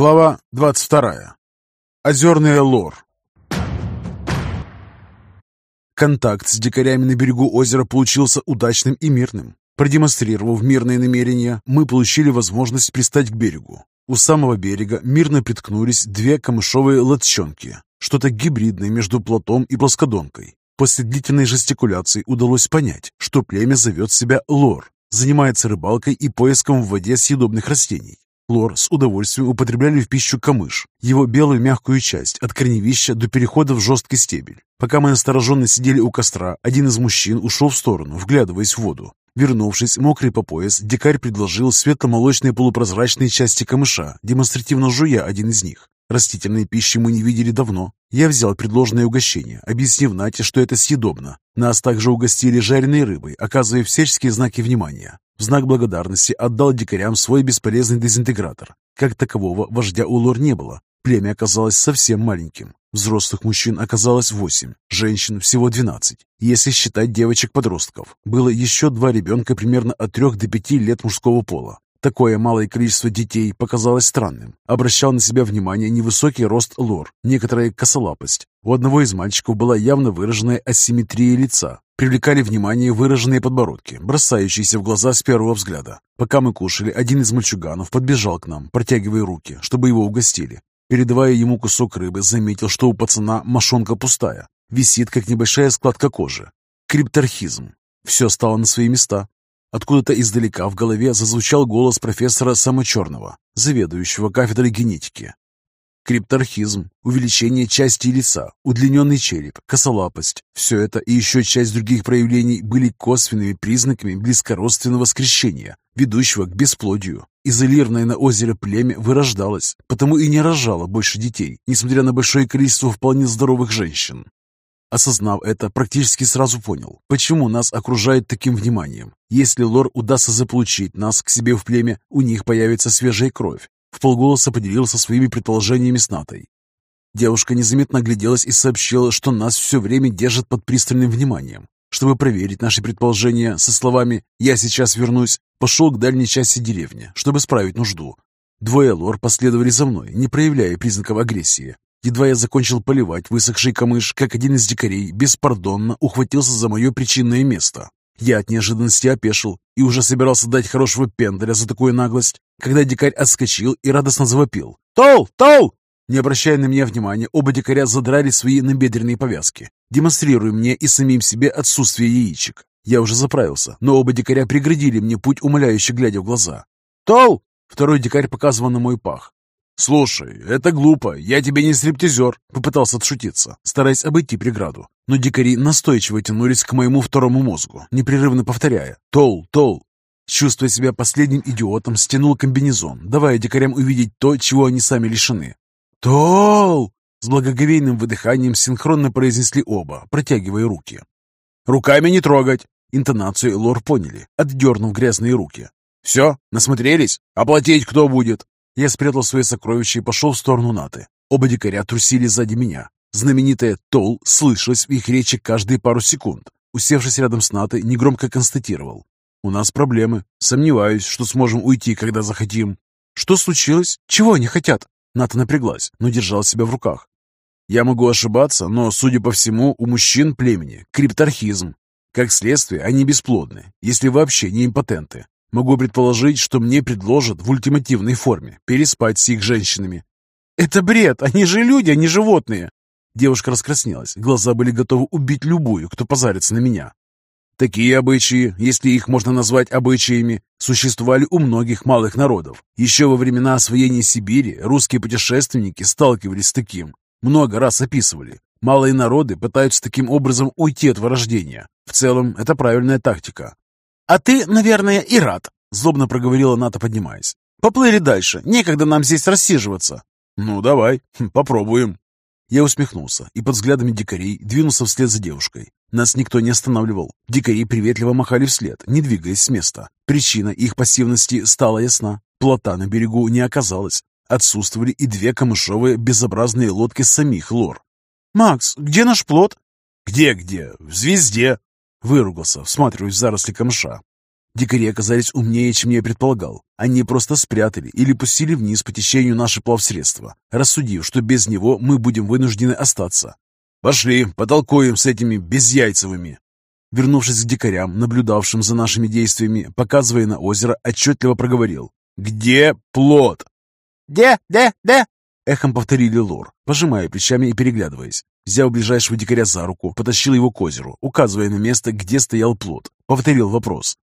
Глава 22. Озерная лор. Контакт с дикарями на берегу озера получился удачным и мирным. Продемонстрировав мирные намерения, мы получили возможность пристать к берегу. У самого берега мирно приткнулись две камышовые лодчонки, что-то гибридное между плотом и плоскодонкой. После длительной жестикуляции удалось понять, что племя зовет себя Лор, занимается рыбалкой и поиском в воде съедобных растений. Лор с удовольствием употребляли в пищу камыш, его белую мягкую часть, от корневища до перехода в жесткий стебель. Пока мы настороженно сидели у костра, один из мужчин ушел в сторону, вглядываясь в воду. Вернувшись, мокрый по пояс, дикарь предложил светло-молочные полупрозрачные части камыша, демонстративно жуя один из них. Растительной пищи мы не видели давно. Я взял предложенное угощение, объяснив Нате, что это съедобно. Нас также угостили жареной рыбой, оказывая всяческие знаки внимания. В знак благодарности отдал дикарям свой бесполезный дезинтегратор. Как такового вождя у лор не было. Племя оказалось совсем маленьким. Взрослых мужчин оказалось восемь, женщин всего двенадцать. Если считать девочек-подростков, было еще два ребенка примерно от трех до пяти лет мужского пола. Такое малое количество детей показалось странным. Обращал на себя внимание невысокий рост лор, некоторая косолапость. У одного из мальчиков была явно выраженная асимметрия лица, Привлекали внимание выраженные подбородки, бросающиеся в глаза с первого взгляда. Пока мы кушали, один из мальчуганов подбежал к нам, протягивая руки, чтобы его угостили. Передавая ему кусок рыбы, заметил, что у пацана мошонка пустая. Висит, как небольшая складка кожи. Крипторхизм. Все стало на свои места. Откуда-то издалека в голове зазвучал голос профессора Самочерного, заведующего кафедрой генетики. Крипторхизм, увеличение части лица, удлиненный череп, косолапость – все это и еще часть других проявлений были косвенными признаками близкородственного скрещения, ведущего к бесплодию. Изолированное на озере племя вырождалось, потому и не рожало больше детей, несмотря на большое количество вполне здоровых женщин. Осознав это, практически сразу понял, почему нас окружают таким вниманием. Если лор удастся заполучить нас к себе в племя, у них появится свежая кровь, в полголоса поделился своими предположениями с Натой. Девушка незаметно огляделась и сообщила, что нас все время держат под пристальным вниманием. Чтобы проверить наши предположения, со словами «я сейчас вернусь», пошел к дальней части деревни, чтобы справить нужду. Двое лор последовали за мной, не проявляя признаков агрессии. Едва я закончил поливать высохший камыш, как один из дикарей беспардонно ухватился за мое причинное место. Я от неожиданности опешил и уже собирался дать хорошего пенделя за такую наглость, когда дикарь отскочил и радостно завопил. «Тол! Тол!» Не обращая на меня внимания, оба дикаря задрали свои набедренные повязки, демонстрируя мне и самим себе отсутствие яичек. Я уже заправился, но оба дикаря преградили мне путь, умоляюще глядя в глаза. «Тол!» Второй дикарь показывал на мой пах. «Слушай, это глупо, я тебе не стриптизер», — попытался отшутиться, стараясь обойти преграду. Но дикари настойчиво тянулись к моему второму мозгу, непрерывно повторяя «Тол, тол». Чувствуя себя последним идиотом, стянул комбинезон, давая дикарям увидеть то, чего они сами лишены. «Тол!» С благоговейным выдыханием синхронно произнесли оба, протягивая руки. «Руками не трогать!» Интонацию лор поняли, отдернув грязные руки. «Все, насмотрелись? Оплатить кто будет?» Я спрятал свои сокровища и пошел в сторону Наты. Оба дикаря трусили сзади меня. Знаменитая «Тол» слышалась в их речи каждые пару секунд. Усевшись рядом с Натой, негромко констатировал. «У нас проблемы. Сомневаюсь, что сможем уйти, когда захотим». «Что случилось? Чего они хотят?» Ната напряглась, но держала себя в руках. «Я могу ошибаться, но, судя по всему, у мужчин племени крипторхизм. Как следствие, они бесплодны, если вообще не импотенты. Могу предположить, что мне предложат в ультимативной форме переспать с их женщинами. «Это бред! Они же люди, а не животные!» Девушка раскраснелась, глаза были готовы убить любую, кто позарится на меня. Такие обычаи, если их можно назвать обычаями, существовали у многих малых народов. Еще во времена освоения Сибири русские путешественники сталкивались с таким. Много раз описывали. Малые народы пытаются таким образом уйти от вырождения. В целом, это правильная тактика. «А ты, наверное, и рад», — злобно проговорила Ната, поднимаясь. «Поплыли дальше. Некогда нам здесь рассиживаться». «Ну, давай, хм, попробуем». Я усмехнулся и под взглядами дикарей двинулся вслед за девушкой. Нас никто не останавливал. Дикари приветливо махали вслед, не двигаясь с места. Причина их пассивности стала ясна. Плота на берегу не оказалось. Отсутствовали и две камышовые безобразные лодки самих лор. «Макс, где наш плот?» «Где-где? В звезде!» Выругался, всматриваясь в заросли камыша. Дикари оказались умнее, чем я предполагал. Они просто спрятали или пустили вниз по течению наше плавсредство, рассудив, что без него мы будем вынуждены остаться. «Пошли, потолкуем с этими безяйцевыми!» Вернувшись к дикарям, наблюдавшим за нашими действиями, показывая на озеро, отчетливо проговорил. «Где плод?» «Де, де, де?» Эхом повторили лор, пожимая плечами и переглядываясь. Взяв ближайшего дикаря за руку, потащил его к озеру, указывая на место, где стоял плод. Повторил вопрос.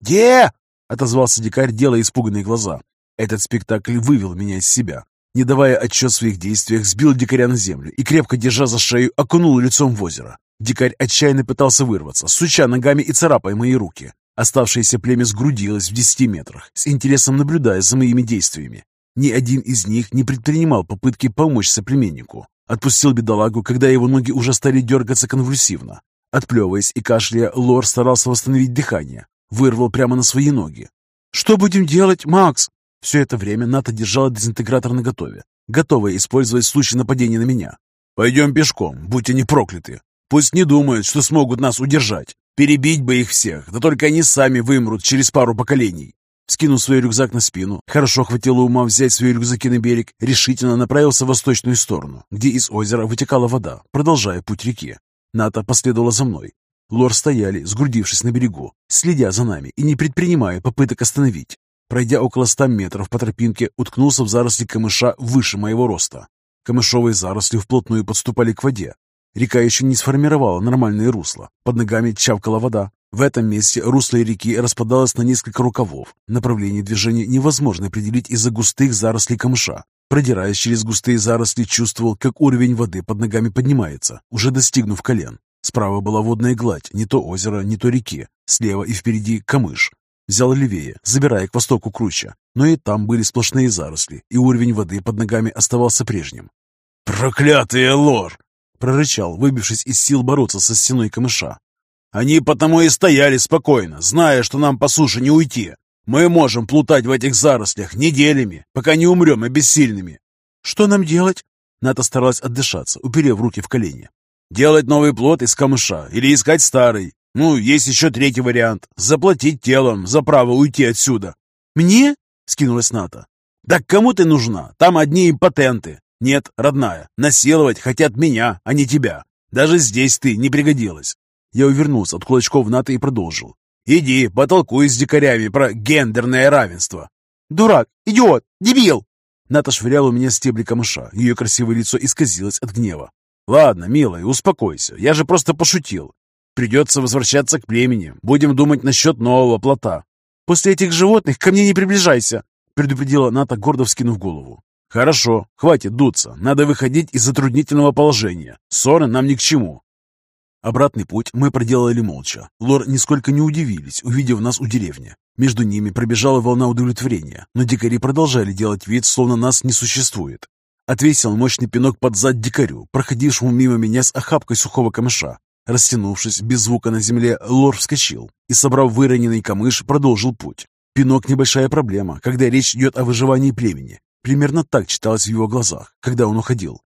«Где?» — отозвался дикарь, делая испуганные глаза. Этот спектакль вывел меня из себя. Не давая отчет в своих действиях, сбил дикаря на землю и, крепко держа за шею, окунул лицом в озеро. Дикарь отчаянно пытался вырваться, суча ногами и царапая мои руки. Оставшееся племя сгрудилось в десяти метрах, с интересом наблюдая за моими действиями. Ни один из них не предпринимал попытки помочь соплеменнику. Отпустил бедолагу, когда его ноги уже стали дергаться конвульсивно. Отплевываясь и кашляя, Лор старался восстановить дыхание. Вырвал прямо на свои ноги. «Что будем делать, Макс?» Все это время НАТО держала дезинтегратор наготове, готовая использовать в случае нападения на меня. «Пойдем пешком, будь они прокляты. Пусть не думают, что смогут нас удержать. Перебить бы их всех, да только они сами вымрут через пару поколений». Скинув свой рюкзак на спину, хорошо хватило ума взять свои рюкзаки на берег, решительно направился в восточную сторону, где из озера вытекала вода, продолжая путь реки. Ната последовала за мной. Лор стояли, сгрудившись на берегу, следя за нами и не предпринимая попыток остановить. Пройдя около ста метров по тропинке, уткнулся в заросли камыша выше моего роста. Камышовые заросли вплотную подступали к воде. Река еще не сформировала нормальное русло. Под ногами чавкала вода. В этом месте русло реки распадалось на несколько рукавов. Направление движения невозможно определить из-за густых зарослей камыша. Продираясь через густые заросли, чувствовал, как уровень воды под ногами поднимается, уже достигнув колен. Справа была водная гладь, не то озеро, не то реки. Слева и впереди камыш. Взял левее, забирая к востоку круче. Но и там были сплошные заросли, и уровень воды под ногами оставался прежним. «Проклятый лор!» — прорычал, выбившись из сил бороться со стеной камыша. Они потому и стояли спокойно, зная, что нам по суше не уйти. Мы можем плутать в этих зарослях неделями, пока не умрем обессильными. Что нам делать? Ната старалась отдышаться, уперев руки в колени. Делать новый плод из камыша или искать старый. Ну, есть еще третий вариант. Заплатить телом за право уйти отсюда. Мне? Скинулась Ната. Да кому ты нужна? Там одни импотенты. Нет, родная, насиловать хотят меня, а не тебя. Даже здесь ты не пригодилась. Я увернулся от кулачков НАТО и продолжил. «Иди, потолкуй с дикарями про гендерное равенство». «Дурак! Идиот! Дебил!» Ната швыряла у меня стебли камыша. Ее красивое лицо исказилось от гнева. «Ладно, милая, успокойся. Я же просто пошутил. Придется возвращаться к племени. Будем думать насчет нового плота». «После этих животных ко мне не приближайся», предупредила Ната, гордо вскинув голову. «Хорошо, хватит дуться. Надо выходить из затруднительного положения. Ссоры нам ни к чему. Обратный путь мы проделали молча. Лор нисколько не удивились, увидев нас у деревни. Между ними пробежала волна удовлетворения, но дикари продолжали делать вид, словно нас не существует. Отвесил мощный пинок под зад дикарю, проходившему мимо меня с охапкой сухого камыша. Растянувшись без звука на земле, Лор вскочил и, собрав выроненный камыш, продолжил путь. Пинок – небольшая проблема, когда речь идет о выживании племени. Примерно так читалось в его глазах, когда он уходил.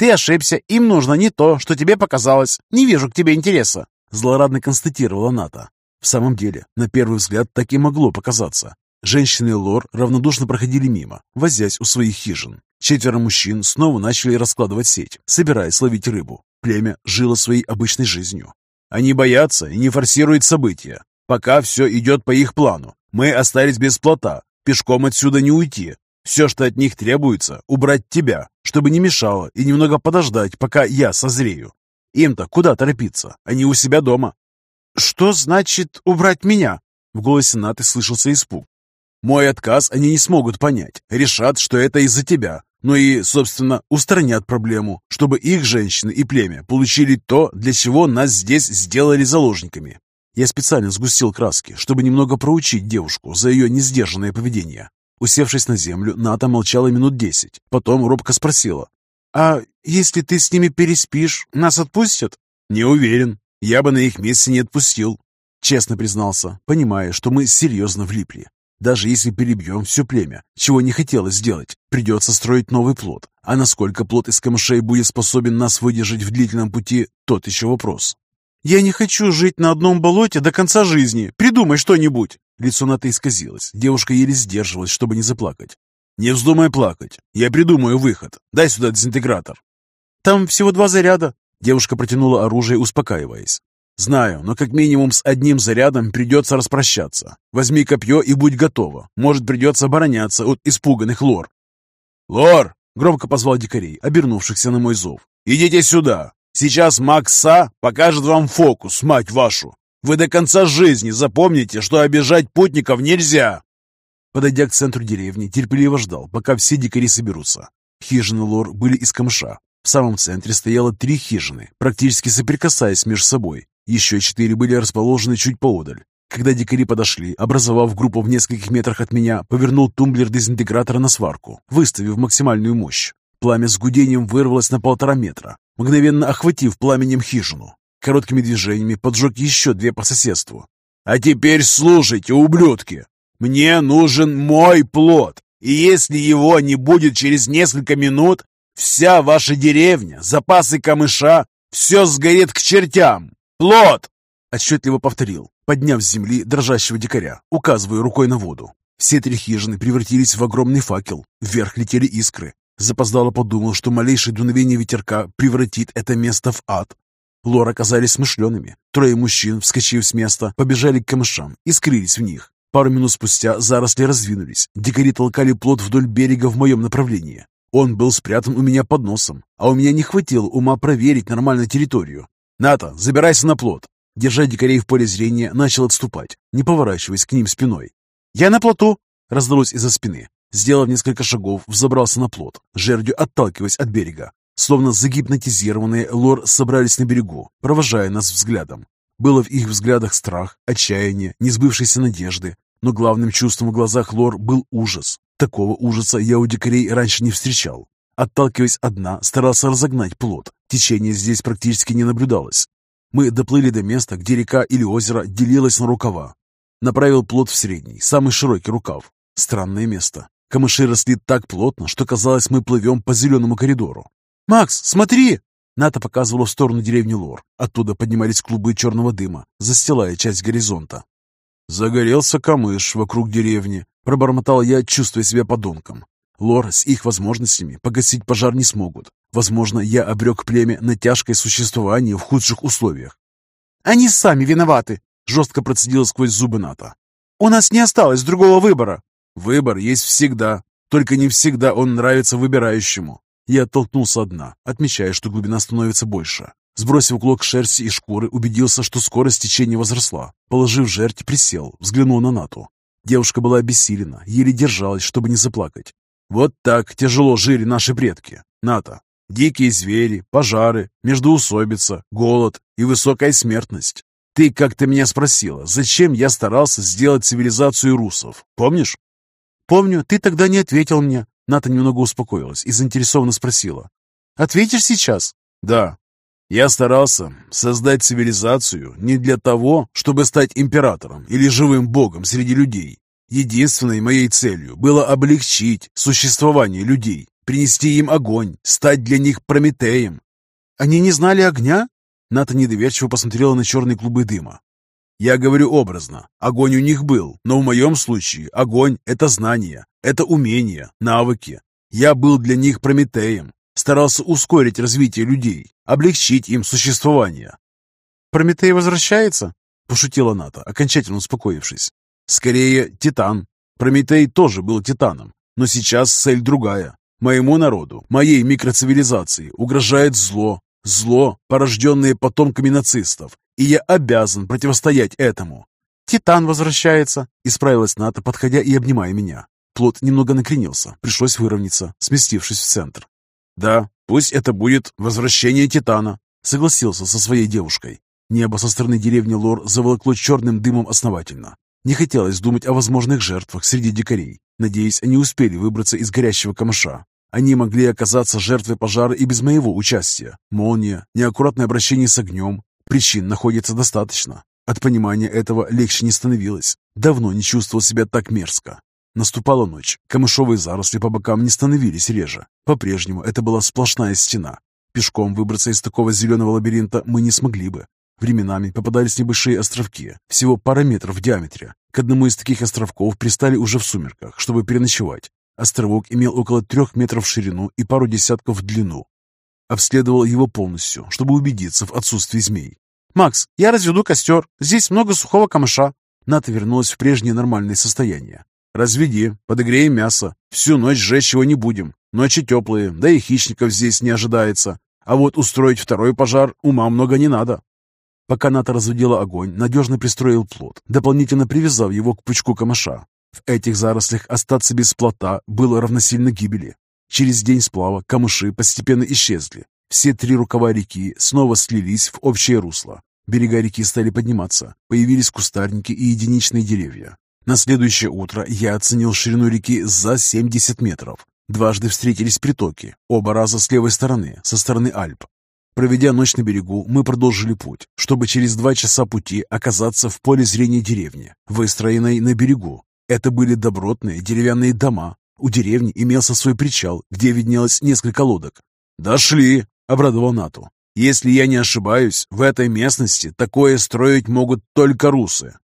«Ты ошибся. Им нужно не то, что тебе показалось. Не вижу к тебе интереса», — злорадно констатировала Ната. В самом деле, на первый взгляд так и могло показаться. Женщины Лор равнодушно проходили мимо, возясь у своих хижин. Четверо мужчин снова начали раскладывать сеть, собираясь ловить рыбу. Племя жило своей обычной жизнью. Они боятся и не форсируют события. Пока все идет по их плану. Мы остались без плота. Пешком отсюда не уйти. Все, что от них требуется, убрать тебя, чтобы не мешало, и немного подождать, пока я созрею. Им-то куда торопиться? Они у себя дома. Что значит убрать меня? В голосе Наты слышался испуг. Мой отказ они не смогут понять. Решат, что это из-за тебя. Ну и, собственно, устранят проблему, чтобы их женщины и племя получили то, для чего нас здесь сделали заложниками. Я специально сгустил краски, чтобы немного проучить девушку за ее несдержанное поведение. Усевшись на землю, Ната молчала минут десять. Потом робко спросила. «А если ты с ними переспишь, нас отпустят?» «Не уверен. Я бы на их месте не отпустил». Честно признался, понимая, что мы серьезно влипли. Даже если перебьем все племя, чего не хотелось сделать, придется строить новый плод. А насколько плод из камышей будет способен нас выдержать в длительном пути, тот еще вопрос. «Я не хочу жить на одном болоте до конца жизни. Придумай что-нибудь!» Лицо Наты исказилось. Девушка еле сдерживалась, чтобы не заплакать. «Не вздумай плакать. Я придумаю выход. Дай сюда дезинтегратор». «Там всего два заряда». Девушка протянула оружие, успокаиваясь. «Знаю, но как минимум с одним зарядом придется распрощаться. Возьми копье и будь готова. Может, придется обороняться от испуганных лор». «Лор!» — громко позвал дикарей, обернувшихся на мой зов. «Идите сюда! Сейчас Макса покажет вам фокус, мать вашу! Вы до конца жизни запомните, что обижать путников нельзя!» Подойдя к центру деревни, терпеливо ждал, пока все дикари соберутся. Хижины лор были из камыша. В самом центре стояло три хижины, практически соприкасаясь между собой. Еще четыре были расположены чуть поодаль. Когда дикари подошли, образовав группу в нескольких метрах от меня, повернул тумблер дезинтегратора на сварку, выставив максимальную мощь. Пламя с гудением вырвалось на полтора метра, мгновенно охватив пламенем хижину. Короткими движениями поджег еще две по соседству. «А теперь слушайте, ублюдки! Мне нужен мой плод, и если его не будет через несколько минут, вся ваша деревня, запасы камыша, все сгорит к чертям! Плод!» Отчетливо повторил, подняв с земли дрожащего дикаря, указывая рукой на воду. Все три хижины превратились в огромный факел, вверх летели искры, Запоздало подумал, что малейшее дуновение ветерка превратит это место в ад. Лор оказались смышленными. Трое мужчин, вскочив с места, побежали к камышам и скрылись в них. Пару минут спустя заросли раздвинулись. Дикари толкали плот вдоль берега в моем направлении. Он был спрятан у меня под носом, а у меня не хватило ума проверить нормальную территорию. «Ната, забирайся на плот!» Держа дикарей в поле зрения, начал отступать, не поворачиваясь к ним спиной. «Я на плоту!» — раздалось из-за спины. Сделав несколько шагов, взобрался на плот, жердью отталкиваясь от берега. Словно загипнотизированные, лор собрались на берегу, провожая нас взглядом. Было в их взглядах страх, отчаяние, несбывшиеся надежды, но главным чувством в глазах лор был ужас. Такого ужаса я у дикарей раньше не встречал. Отталкиваясь одна, старался разогнать плот. Течение здесь практически не наблюдалось. Мы доплыли до места, где река или озеро делилось на рукава. Направил плот в средний, самый широкий рукав. Странное место. Камыши росли так плотно, что казалось, мы плывем по зеленому коридору. «Макс, смотри!» Ната показывала в сторону деревни Лор. Оттуда поднимались клубы черного дыма, застилая часть горизонта. «Загорелся камыш вокруг деревни», — пробормотал я, чувствуя себя подонком. Лор с их возможностями погасить пожар не смогут. Возможно, я обрек племя на тяжкое существование в худших условиях. «Они сами виноваты», — жестко процедила сквозь зубы Ната. «У нас не осталось другого выбора». Выбор есть всегда, только не всегда он нравится выбирающему. Я оттолкнулся от дна, отмечая, что глубина становится больше. Сбросив клок шерсти и шкуры, убедился, что скорость течения возросла. Положив жерть, присел, взглянул на Нату. Девушка была обессилена, еле держалась, чтобы не заплакать. Вот так тяжело жили наши предки. Ната, дикие звери, пожары, междоусобица, голод и высокая смертность. Ты как-то меня спросила, зачем я старался сделать цивилизацию русов, помнишь? «Помню, ты тогда не ответил мне». Ната немного успокоилась и заинтересованно спросила. «Ответишь сейчас?» «Да. Я старался создать цивилизацию не для того, чтобы стать императором или живым богом среди людей. Единственной моей целью было облегчить существование людей, принести им огонь, стать для них Прометеем. Они не знали огня? Ната недоверчиво посмотрела на черные клубы дыма. Я говорю образно. Огонь у них был, но в моем случае огонь – это знание, это умения, навыки. Я был для них Прометеем, старался ускорить развитие людей, облегчить им существование. «Прометей возвращается?» – пошутила Ната, окончательно успокоившись. «Скорее, Титан. Прометей тоже был Титаном, но сейчас цель другая. Моему народу, моей микроцивилизации угрожает зло, зло, порожденное потомками нацистов, и я обязан противостоять этому. «Титан возвращается», — исправилась Ната, подходя и обнимая меня. Плот немного накренился, пришлось выровняться, сместившись в центр. «Да, пусть это будет возвращение Титана», — согласился со своей девушкой. Небо со стороны деревни Лор заволокло черным дымом основательно. Не хотелось думать о возможных жертвах среди дикарей. Надеюсь, они успели выбраться из горящего камыша. Они могли оказаться жертвой пожара и без моего участия. Молния, неаккуратное обращение с огнем, Причин находится достаточно. От понимания этого легче не становилось. Давно не чувствовал себя так мерзко. Наступала ночь. Камышовые заросли по бокам не становились реже. По-прежнему это была сплошная стена. Пешком выбраться из такого зеленого лабиринта мы не смогли бы. Временами попадались небольшие островки, всего пара метров в диаметре. К одному из таких островков пристали уже в сумерках, чтобы переночевать. Островок имел около трех метров в ширину и пару десятков в длину. Обследовал его полностью, чтобы убедиться в отсутствии змей. «Макс, я разведу костер. Здесь много сухого камыша». Ната вернулась в прежнее нормальное состояние. «Разведи, подогреем мясо. Всю ночь жечь его не будем. Ночи теплые, да и хищников здесь не ожидается. А вот устроить второй пожар ума много не надо». Пока Ната разводила огонь, надежно пристроил плод, дополнительно привязав его к пучку камыша. В этих зарослях остаться без плота было равносильно гибели. Через день сплава камыши постепенно исчезли. Все три рукава реки снова слились в общее русло. Берега реки стали подниматься, появились кустарники и единичные деревья. На следующее утро я оценил ширину реки за 70 метров. Дважды встретились притоки, оба раза с левой стороны, со стороны Альп. Проведя ночь на берегу, мы продолжили путь, чтобы через два часа пути оказаться в поле зрения деревни, выстроенной на берегу. Это были добротные деревянные дома. У деревни имелся свой причал, где виднелось несколько лодок. «Дошли!» — обрадовал Нату. «Если я не ошибаюсь, в этой местности такое строить могут только русы.